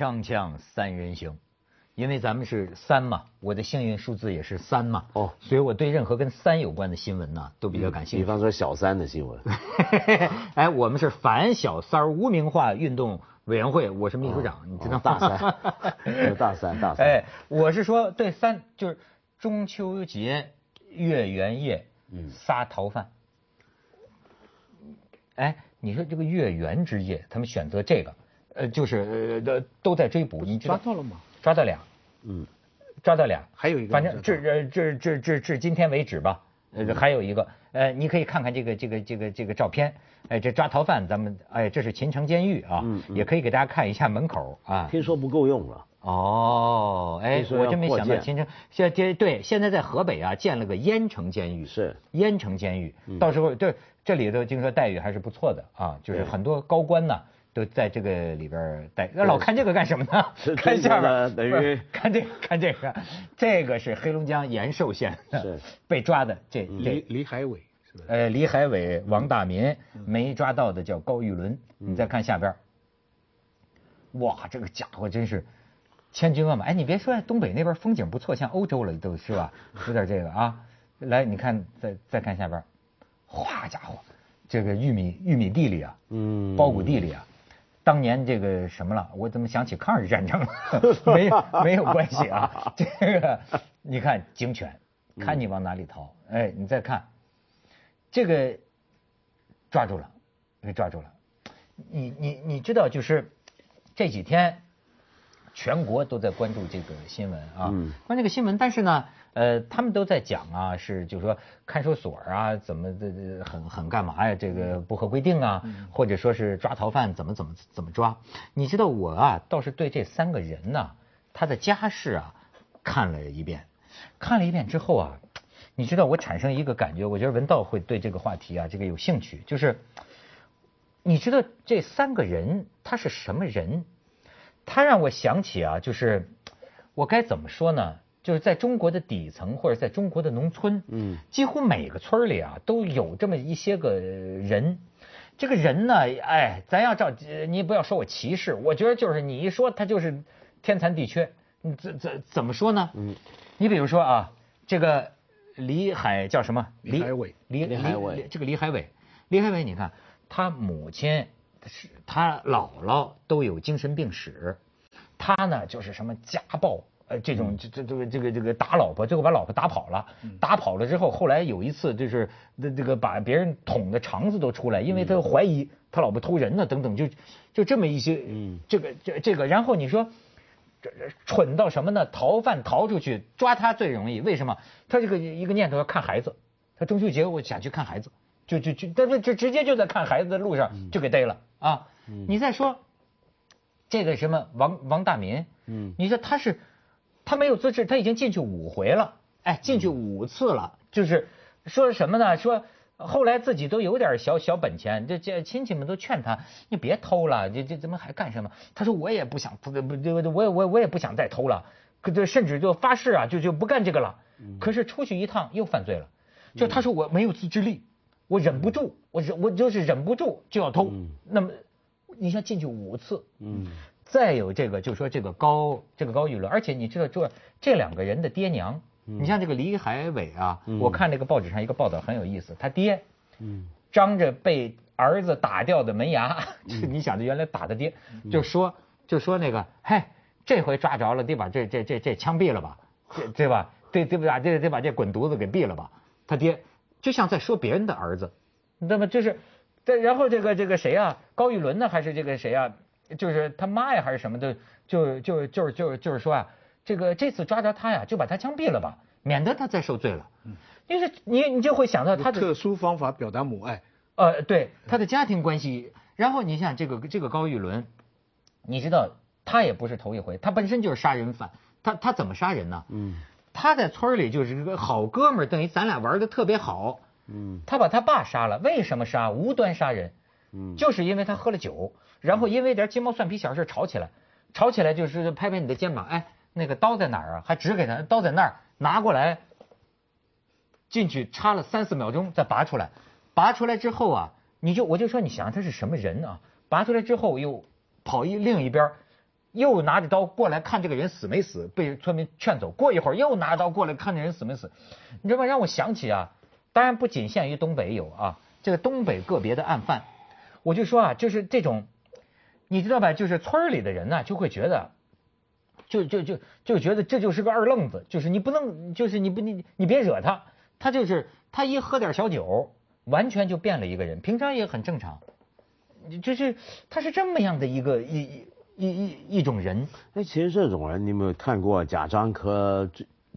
锵锵三人行，因为咱们是三嘛，我的幸运数字也是三嘛，哦所以我对任何跟三有关的新闻呢，都比较感兴趣。比方说小三的新闻，哎，我们是反小三儿无名化运动委员会，我是秘书长，你知道吗？大三，大三，大三。哎，我是说对三就是中秋节、月圆夜，嗯仨逃犯。哎，你说这个月圆之夜，他们选择这个，呃，就是呃都在追捕，你知道抓到了吗？抓到俩，嗯，抓到俩，还有一个反正至呃至至至至今天为止吧，呃，还有一个，呃，你可以看看这个这个这个这个照片，哎，这抓逃犯，咱们哎，这是秦城监狱啊，嗯嗯也可以给大家看一下门口啊。听说不够用了。哦，哎我真没想到秦城现在这对现在在河北啊建了个燕城监狱，是燕城监狱，嗯到时候对这里头听说待遇还是不错的啊，就是很多高官呐。都在这个里边待，那老看这个干什么呢是？看下边等于看这个看这个，这个是黑龙江延寿县 被抓的，这李李海伟是吧？呃李海伟、王大民没抓到的叫高玉伦，你再看下边儿，哇，这个家伙真是千军万马。哎，你别说，东北那边风景不错，像欧洲了都是吧？有点这个啊。来，你看，再再看下边儿，哗家伙，这个玉米玉米地里啊，嗯苞谷地里啊，当年这个什么了？我怎么想起抗日战争了？没有没有关系啊。这个你看警犬，看你往哪里逃。哎，你再看这个抓住了，给抓住了。你你你知道，就是这几天全国都在关注这个新闻啊，嗯关注这个新闻，但是呢，呃，他们都在讲啊，是就是说看守所啊，怎么这这很很干嘛呀？这个不合规定啊，或者说是抓逃犯怎么怎么怎么抓？你知道我啊，倒是对这三个人呐、他的家世啊看了一遍，看了一遍之后啊，你知道我产生一个感觉，我觉得文道会对这个话题啊这个有兴趣，就是你知道这三个人他是什么人？他让我想起啊，就是我该怎么说呢？就是在中国的底层或者在中国的农村，嗯，几乎每个村儿里啊都有这么一些个人。这个人呢，哎，咱要照呃你不要说我歧视，我觉得就是你一说他就是天残地缺。你怎怎怎么说呢？嗯，你比如说啊，这个李海叫什么？李海伟李李海伟这个李海伟，李海伟，你看他母亲是他姥姥都有精神病史，他呢就是什么家暴。呃，这种这这这个这个这个打老婆，最后把老婆打跑了，打跑了之后，后来有一次就是这这个把别人捅的肠子都出来，因为他怀疑他老婆偷人呢，等等，就就这么一些，嗯这个这这个，然后你说这这蠢到什么呢？逃犯逃出去抓他最容易，为什么？他这个一个念头要看孩子，他中秋节我想去看孩子，就就就，但是就直接就在看孩子的路上就给逮了啊！你再说这个什么王王大民，嗯你说他是他没有资质，他已经进去五回了，哎，进去五次了，就是说什么呢？说后来自己都有点小小本钱，这这亲戚们都劝他，你别偷了，这这怎么还干什么？他说我也不想，不不这个我也我也我也不想再偷了，可这甚至就发誓啊，就就不干这个了。可是出去一趟又犯罪了，就他说我没有自制力，我忍不住，我忍我就是忍不住就要偷。嗯那么你像进去五次，嗯再有这个，就说这个高这个高玉伦，而且你知道这这两个人的爹娘，你像这个李海伟啊，嗯我看那个报纸上一个报道很有意思，他爹嗯张着被儿子打掉的门牙，你想这原来打的爹，就说就说那个，嘿，这回抓着了，得把这这这这枪毙了吧，对对吧？对对不对？得得把这滚犊子给毙了吧？他爹就像在说别人的儿子，那么就是，这然后这个这个谁啊？高玉伦呢？还是这个谁啊？就是他妈呀，还是什么的？就就就是就是就是说啊，这个这次抓着他呀，就把他枪毙了吧，免得他再受罪了。嗯，就是你你就会想到他的特殊方法表达母爱，呃，对他的家庭关系，然后你想这个这个高玉伦，你知道他也不是头一回，他本身就是杀人犯，他他怎么杀人呢？嗯他在村里就是个好哥们儿，等于咱俩玩的特别好。嗯他把他爸杀了，为什么杀？无端杀人，嗯就是因为他喝了酒，然后因为点鸡毛蒜皮小事吵起来，吵起来就是拍拍你的肩膀，哎，那个刀在哪儿啊？还指给他，刀在那儿，拿过来，进去插了三四秒钟再拔出来，拔出来之后啊，你就我就说你想想他是什么人啊？拔出来之后又跑一另一边儿又拿着刀过来看这个人死没死，被村民劝走。过一会儿又拿着刀过来看这人死没死，你知道吗？让我想起啊，当然不仅限于东北有啊，这个东北个别的案犯，我就说啊，就是这种，你知道吧？就是村里的人呢，就会觉得，就就就就觉得这就是个二愣子，就是你不能，就是你不你你别惹他，他就是他一喝点小酒，完全就变了一个人，平常也很正常，就是他是这么样的一个一一。一一一种人，哎，其实这种人，你有没有看过贾樟柯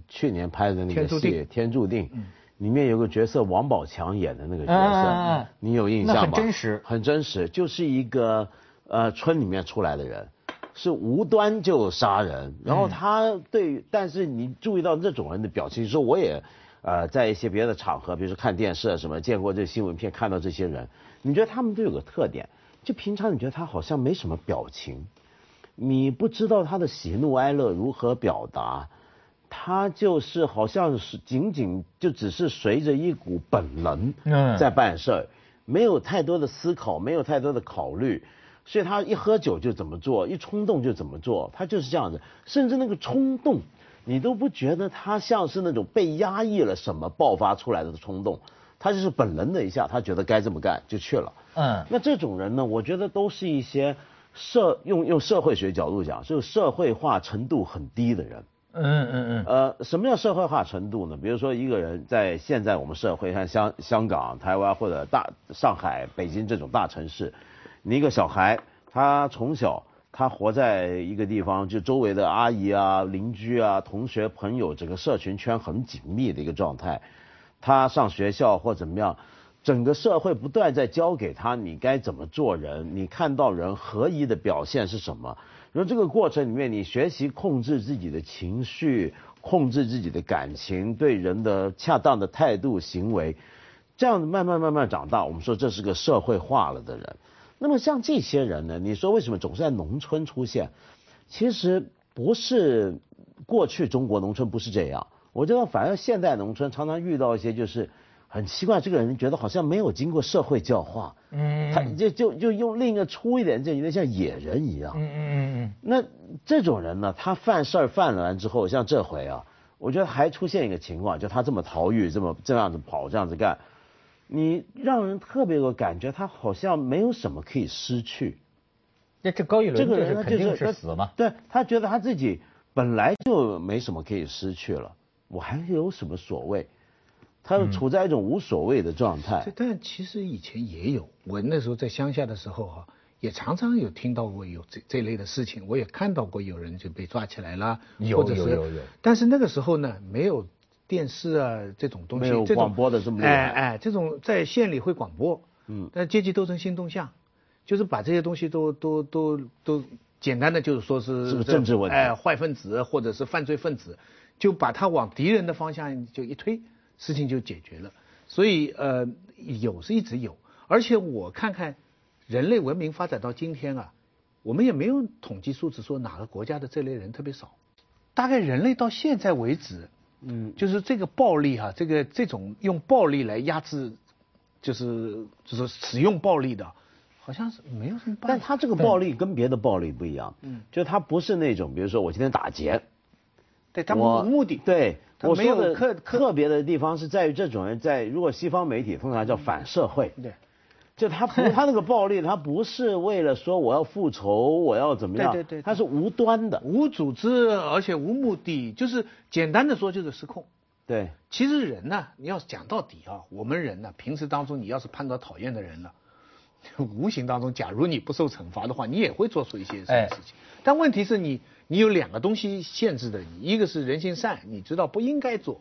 去年拍的那个戏《天注定》？里面有个角色王宝强演的那个角色，你有印象吗？很真实，很真实，就是一个呃村里面出来的人，是无端就杀人，然后他对，但是你注意到这种人的表情，说我也呃在一些别的场合，比如说看电视啊什么，见过这新闻片，看到这些人，你觉得他们都有个特点，就平常你觉得他好像没什么表情。你不知道他的喜怒哀乐如何表达，他就是好像是仅仅就只是随着一股本能在办事儿，没有太多的思考，没有太多的考虑，所以他一喝酒就怎么做，一冲动就怎么做，他就是这样子。甚至那个冲动，你都不觉得他像是那种被压抑了什么爆发出来的冲动，他就是本能的一下，他觉得该这么干就去了。嗯，那这种人呢，我觉得都是一些。社用用社会学角度讲，就是社会化程度很低的人。嗯嗯嗯。呃，什么叫社会化程度呢？比如说一个人在现在我们社会，像香香港、台湾或者大上海、北京这种大城市，你一个小孩，他从小他活在一个地方，就周围的阿姨啊、邻居啊、同学朋友，整个社群圈很紧密的一个状态。他上学校或怎么样。整个社会不断在教给他你该怎么做人，你看到人合一的表现是什么？然后这个过程里面，你学习控制自己的情绪，控制自己的感情，对人的恰当的态度行为，这样慢慢慢慢长大。我们说这是个社会化了的人。那么像这些人呢？你说为什么总是在农村出现？其实不是过去中国农村不是这样，我觉得反而现代农村常常遇到一些就是。很奇怪，这个人觉得好像没有经过社会教化，嗯，他就就就用另一个粗一点，就有点像野人一样，嗯嗯嗯嗯。那这种人呢，他犯事儿犯完之后，像这回啊，我觉得还出现一个情况，就他这么逃狱，这么这样子跑，这样子干，你让人特别有感觉，他好像没有什么可以失去。那这高玉伦这个人肯定是死嘛？对他觉得他自己本来就没什么可以失去了，我还有什么所谓？他处在一种无所谓的状态。但其实以前也有，我那时候在乡下的时候哈，也常常有听到过有这这类的事情，我也看到过有人就被抓起来了，有有有有。但是那个时候呢，没有电视啊这种东西，没有广播的这么厉害。哎哎，这种在县里会广播，嗯，但阶级斗争新动向，就是把这些东西都都都都简单的就是说是是不是政治问题？哎，坏分子或者是犯罪分子，就把他往敌人的方向就一推。事情就解决了，所以呃有是一直有，而且我看看人类文明发展到今天啊，我们也没有统计数字说哪个国家的这类人特别少，大概人类到现在为止，嗯，就是这个暴力哈，这个这种用暴力来压制，就是就是使用暴力的，好像是没有什么。但他这个暴力跟别的暴力不一样，嗯，就他不是那种，比如说我今天打劫，对他无目的，对。我说的特特别的地方是在于这种人在如果西方媒体通常叫反社会，对，就他不他那个暴力他不是为了说我要复仇我要怎么样，对对对，他是无端的无组织而且无目的，就是简单的说就是失控。对，其实人呢，你要讲到底啊，我们人呢，平时当中你要是碰到讨厌的人了，无形当中假如你不受惩罚的话，你也会做出一些什么事情。但问题是你。你有两个东西限制的你，一个是人性善，你知道不应该做；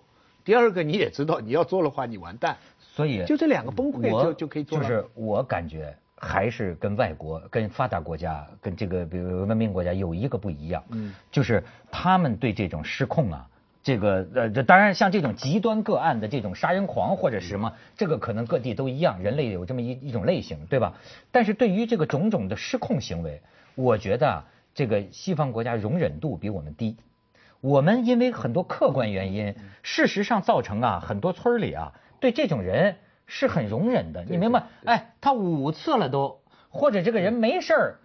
第二个你也知道你要做的话你完蛋。所以就这两个崩溃就就可以做就是我感觉还是跟外国、跟发达国家、跟这个比如文明国家有一个不一样，嗯，就是他们对这种失控啊，这个呃，这当然像这种极端个案的这种杀人狂或者什么，这个可能各地都一样，人类有这么一一种类型，对吧？但是对于这个种种的失控行为，我觉得。这个西方国家容忍度比我们低，我们因为很多客观原因，事实上造成啊，很多村里啊，对这种人是很容忍的，你明白？哎，他五次了都，或者这个人没事儿，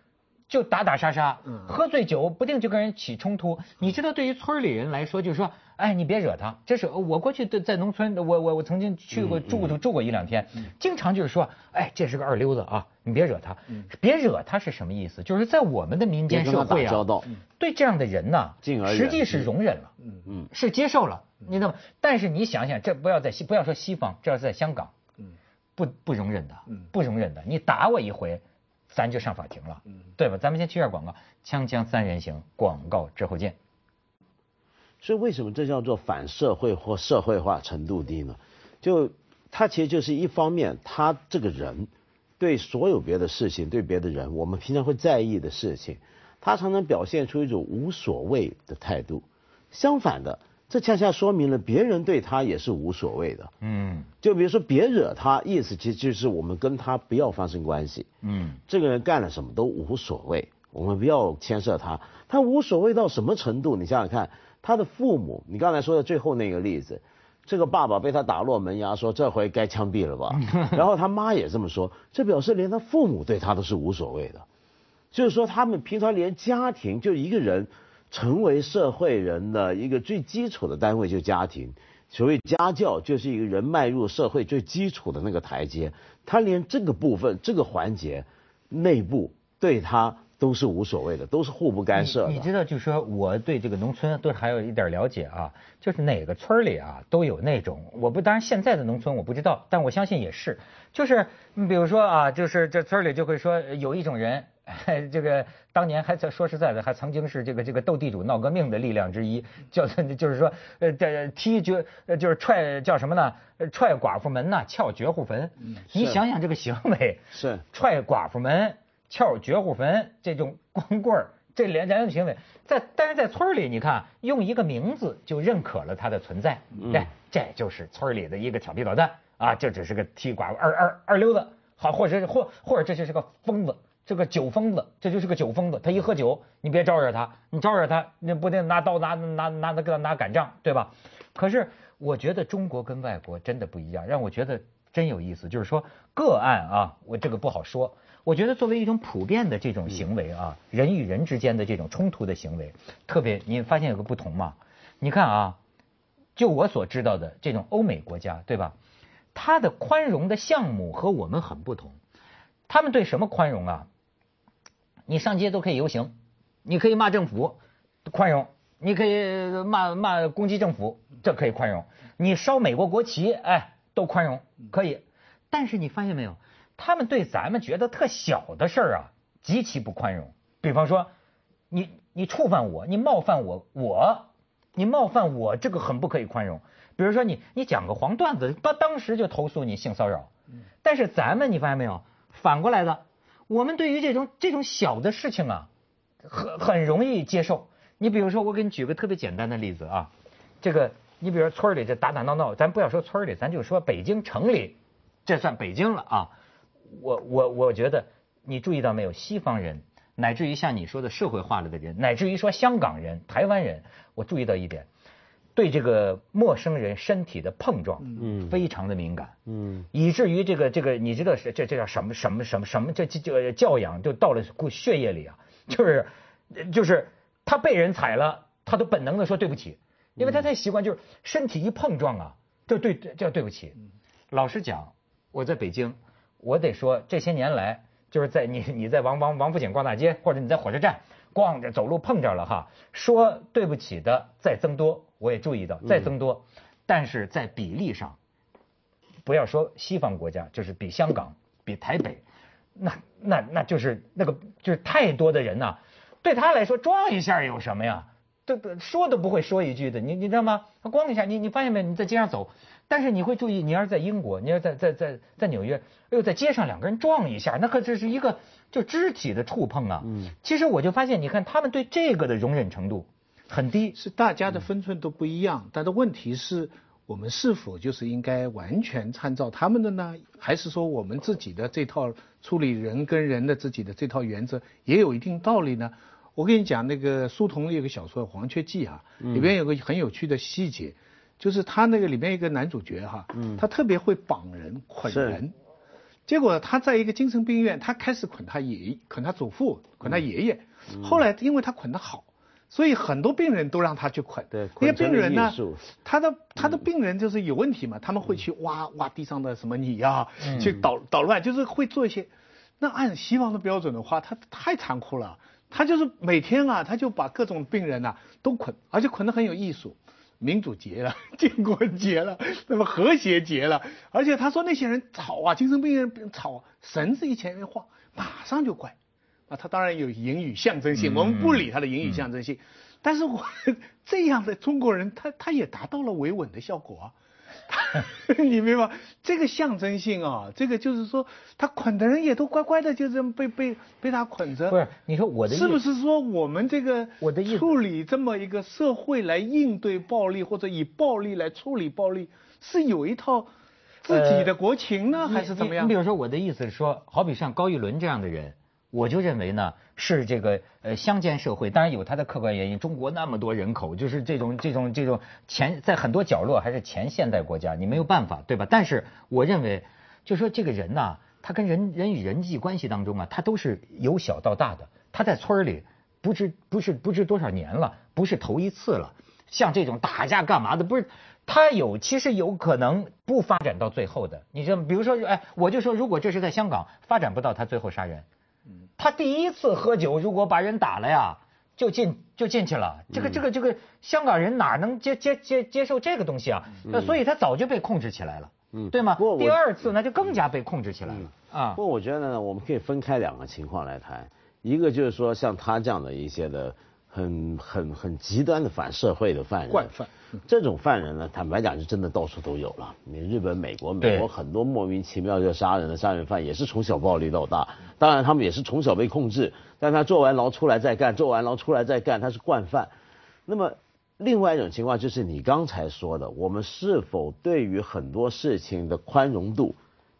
就打打杀杀，喝醉酒不定就跟人起冲突。你知道，对于村里人来说，就是说，哎，你别惹他。这是我过去在在农村，我我我曾经去过住住住过一两天，经常就是说，哎，这是个二流子啊，你别惹他。别惹他是什么意思？就是在我们的民间社会啊，对这样的人呢，实际是容忍了，嗯嗯，是接受了。你那么，但是你想想，这不要在西，不要说西方，这要在香港，嗯，不不容忍的，不容忍的。你打我一回。咱就上法庭了，对吧？咱们先去下广告，锵锵三人行，广告之后见。所以为什么这叫做反社会或社会化程度低呢？就他其实就是一方面，他这个人对所有别的事情，对别的人，我们平常会在意的事情，他常常表现出一种无所谓的态度。相反的。这恰恰说明了别人对他也是无所谓的。嗯，就比如说别惹他，意思其实就是我们跟他不要发生关系。嗯，这个人干了什么都无所谓，我们不要牵涉他。他无所谓到什么程度？你想想看，他的父母，你刚才说的最后那个例子，这个爸爸被他打落门牙，说这回该枪毙了吧？然后他妈也这么说，这表示连他父母对他都是无所谓的。就是说，他们平常连家庭就一个人。成为社会人的一个最基础的单位就是家庭，所谓家教就是一个人迈入社会最基础的那个台阶，他连这个部分这个环节内部对他都是无所谓的，都是互不干涉的。你知道，就是说我对这个农村都还有一点了解啊，就是哪个村里啊都有那种，我不当然现在的农村我不知道，但我相信也是，就是你比如说啊，就是这村里就会说有一种人。这个当年还在说实在的，还曾经是这个这个斗地主闹革命的力量之一，叫就是说，呃，这踢绝，就是踹叫什么呢？踹寡妇门呐，撬绝户坟。你想想这个行为，是踹寡妇门、撬绝户坟这种光棍儿，这连人的行为，在但是在村里，你看用一个名字就认可了他的存在，对，这就是村里的一个调皮捣蛋啊，这只是个踢寡妇二二二溜子，好，或者是或或者这就是个疯子。这个酒疯子，这就是个酒疯子。他一喝酒，你别招惹他，你招惹他，那不得拿刀拿拿拿拿跟他拿杆杖，对吧？可是我觉得中国跟外国真的不一样，让我觉得真有意思。就是说个案啊，我这个不好说。我觉得作为一种普遍的这种行为啊，人与人之间的这种冲突的行为，特别你发现有个不同嘛？你看啊，就我所知道的这种欧美国家，对吧？它的宽容的项目和我们很不同。他们对什么宽容啊？你上街都可以游行，你可以骂政府，宽容；你可以骂骂攻击政府，这可以宽容。你烧美国国旗，哎，都宽容，可以。但是你发现没有，他们对咱们觉得特小的事儿啊，极其不宽容。比方说，你你触犯我，你冒犯我，我你冒犯我，这个很不可以宽容。比如说你你讲个黄段子，当当时就投诉你性骚扰。但是咱们你发现没有，反过来的。我们对于这种这种小的事情啊，很很容易接受。你比如说，我给你举个特别简单的例子啊，这个你比如说村里这打打闹闹，咱不要说村里，咱就说北京城里，这算北京了啊。我我我觉得你注意到没有，西方人乃至于像你说的社会化了的人，乃至于说香港人、台湾人，我注意到一点。对这个陌生人身体的碰撞，嗯，非常的敏感，嗯，以至于这个这个，你知道是这这叫什么什么什么什么？这这教养就到了血液里啊，就是就是他被人踩了，他都本能的说对不起，因为他太习惯，就是身体一碰撞啊，就对叫对不起。老实讲，我在北京，我得说这些年来，就是在你你在王王王府井逛大街，或者你在火车站逛着走路碰着了哈，说对不起的在增多。我也注意到在增多，但是在比例上，不要说西方国家，就是比香港、比台北，那那那就是那个就是太多的人呐，对他来说撞一下有什么呀？都说都不会说一句的，你你知道吗？他咣一下，你你发现没？你在街上走，但是你会注意，你要是在英国，你要在在在在纽约，哎呦，在街上两个人撞一下，那可这是一个就肢体的触碰啊。嗯。其实我就发现，你看他们对这个的容忍程度。很低，是大家的分寸都不一样，但是问题是我们是否就是应该完全参照他们的呢？还是说我们自己的这套处理人跟人的自己的这套原则也有一定道理呢？我跟你讲，那个苏童有个小说《黄雀记》啊，里边有个很有趣的细节，就是他那个里面一个男主角哈，他特别会绑人捆人，结果他在一个精神病院，他开始捆他爷捆他祖父，捆他爷爷。后来因为他捆得好，所以很多病人都让他去捆。对，那些病人呢他的他的病人就是有问题嘛，他们会去挖挖地上的什么泥啊，去捣捣乱，就是会做一些。那按西方的标准的话，他太残酷了。他就是每天啊，他就把各种病人呐、都捆，而且捆得很有艺术。民主节了，建国节了，那么和谐节了，而且他说那些人吵啊，精神病人吵，绳子一前一晃，马上就怪。啊，他当然有言语象征性，我们不理他的言语象征性，但是我 这样的中国人，他他也达到了维稳的效果啊。你明白吗？这个象征性啊，这个就是说，他捆的人也都乖乖的，就这么被被被他捆着。不是，你说我的意是不是说我们这个我的意思处理这么一个社会来应对暴力，或者以暴力来处理暴力，是有一套自己的国情呢，还是怎么样你你比？如说，我的意思是说，好比像高玉伦这样的人，我就认为呢，是这个呃乡间社会，当然有它的客观原因。中国那么多人口，就是这种这种这种前在很多角落还是前现代国家，你没有办法，对吧？但是我认为，就说这个人呐、他跟人人与人际关系当中啊，他都是由小到大的。他在村里不知不是不知多少年了，不是头一次了。像这种打架干嘛的，不是他有其实有可能不发展到最后的。你这比如说，哎，我就说，如果这是在香港，发展不到他最后杀人。他第一次喝酒，如果把人打了呀，就进就进去了。这个这个这个香港人哪能接接接接受这个东西啊？那所以他早就被控制起来了，嗯对吗第二次那就更加被控制起来了啊不。过我觉得呢，我们可以分开两个情况来谈，一个就是说像他这样的一些的很很很极端的反社会的犯人，惯犯，这种犯人呢，坦白讲是真的到处都有了。你日本、美国，美国很多莫名其妙就杀人的杀人犯也是从小暴力到大，当然他们也是从小被控制，但他坐完牢出来再干，坐完牢出来再干，他是惯犯。那么另外一种情况就是你刚才说的，我们是否对于很多事情的宽容度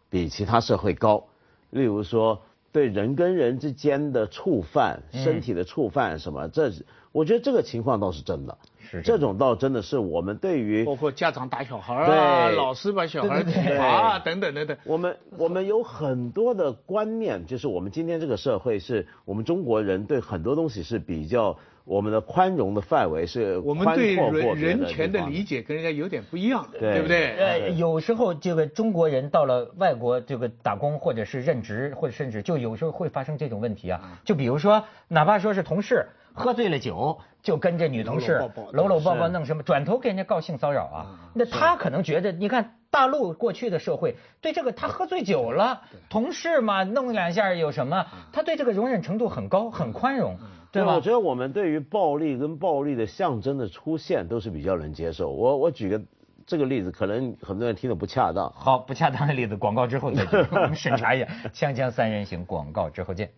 比其他社会高？例如说，对人跟人之间的触犯、身体的触犯什么，这是我觉得这个情况倒是真的。是这种倒真的是我们对于包括家长打小孩啊，老师把小孩体罚啊，等等等等。我们我们有很多的观念，就是我们今天这个社会是我们中国人对很多东西是比较我们的宽容的范围是我们对人人权的理解跟人家有点不一样，对对不对？呃，有时候这个中国人到了外国这个打工或者是任职，或者甚至就有时候会发生这种问题啊。就比如说，哪怕说是同事喝醉了酒，就跟这女同事搂搂抱抱弄什么，转头给人家告性骚扰啊。那他可能觉得，你看大陆过去的社会对这个他喝醉酒了，同事嘛弄两下有什么？他对这个容忍程度很高，很宽容，对吧我？觉得我们对于暴力跟暴力的象征的出现都是比较能接受。我我举个这个例子，可能很多人听得不恰当。好，不恰当的例子，广告之后再举，我们审查一下。锵锵三人行，广告之后见。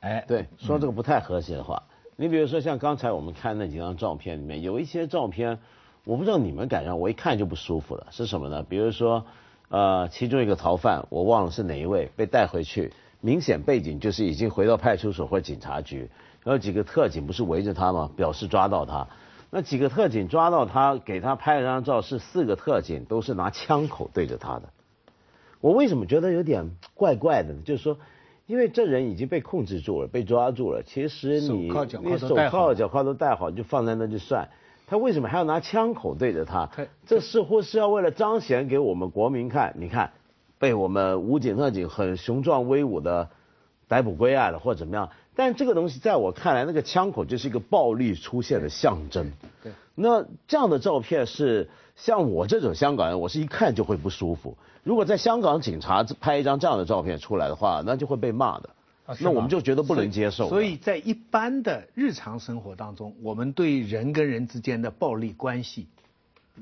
哎，对，说这个不太和谐的话，你比如说像刚才我们看那几张照片里面，有一些照片，我不知道你们感觉，我一看就不舒服了，是什么呢？比如说，呃，其中一个逃犯，我忘了是哪一位，被带回去，明显背景就是已经回到派出所或警察局，然后几个特警不是围着他吗？表示抓到他。那几个特警抓到他，给他拍了张照，是四个特警都是拿枪口对着他的。我为什么觉得有点怪怪的呢？就是说，因为这人已经被控制住了，被抓住了，其实你手铐脚铐你手铐脚铐都戴好，就放在那就算。他为什么还要拿枪口对着他他？这似乎是要为了彰显给我们国民看，你看，被我们武警特警很雄壮威武的逮捕归案了，或者怎么样。但这个东西在我看来，那个枪口就是一个暴力出现的象征。对，那这样的照片是像我这种香港人，我是一看就会不舒服。如果在香港警察拍一张这样的照片出来的话，那就会被骂的。啊那我们就觉得不能接受了。所以在一般的日常生活当中，我们对人跟人之间的暴力关系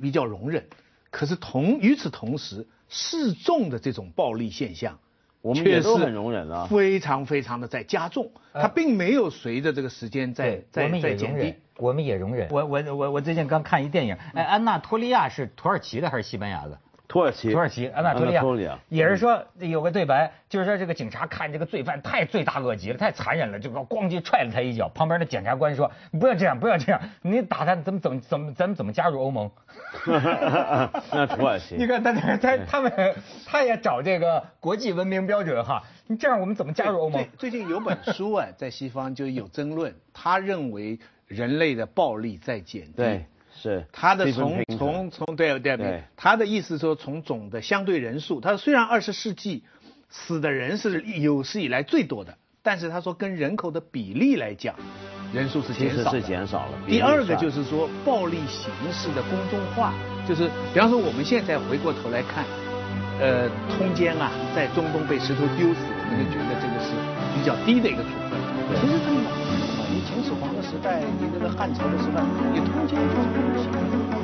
比较容忍，可是同与此同时，示众的这种暴力现象，我们也都确实很容忍啊非常非常的在加重，它并没有随着这个时间在在在减低。，我们也容忍。我我我我最近刚看一电影，哎，安娜托利亚是土耳其的还是西班牙的？土耳其，土耳其安纳托利亚，也是说有个对白，就是说这个警察看这个罪犯太罪大恶极了，太残忍了，就咣叽踹了他一脚。旁边的检察官说：“你不要这样，不要这样，你打他怎么怎么怎么咱们怎么加入欧盟？” 那土耳其。你看他他他他们他也找这个国际文明标准哈，你这样我们怎么加入欧盟？最近有本书啊，在西方就有争论，他认为人类的暴力在减低。对，是。他的从从从对对对，他的意思说从总的相对人数，他虽然二十世纪死的人是有史以来最多的，但是他说跟人口的比例来讲。人数是减少，是减少了。第二个就是说，暴力形式的公众化，就是比方说我们现在回过头来看，呃，通奸啊，在中东被石头丢死，我们就觉得这个是比较低的一个处分。其实这个老嘛，你秦始皇的时代，你这个汉朝的时代，你通奸就是不行。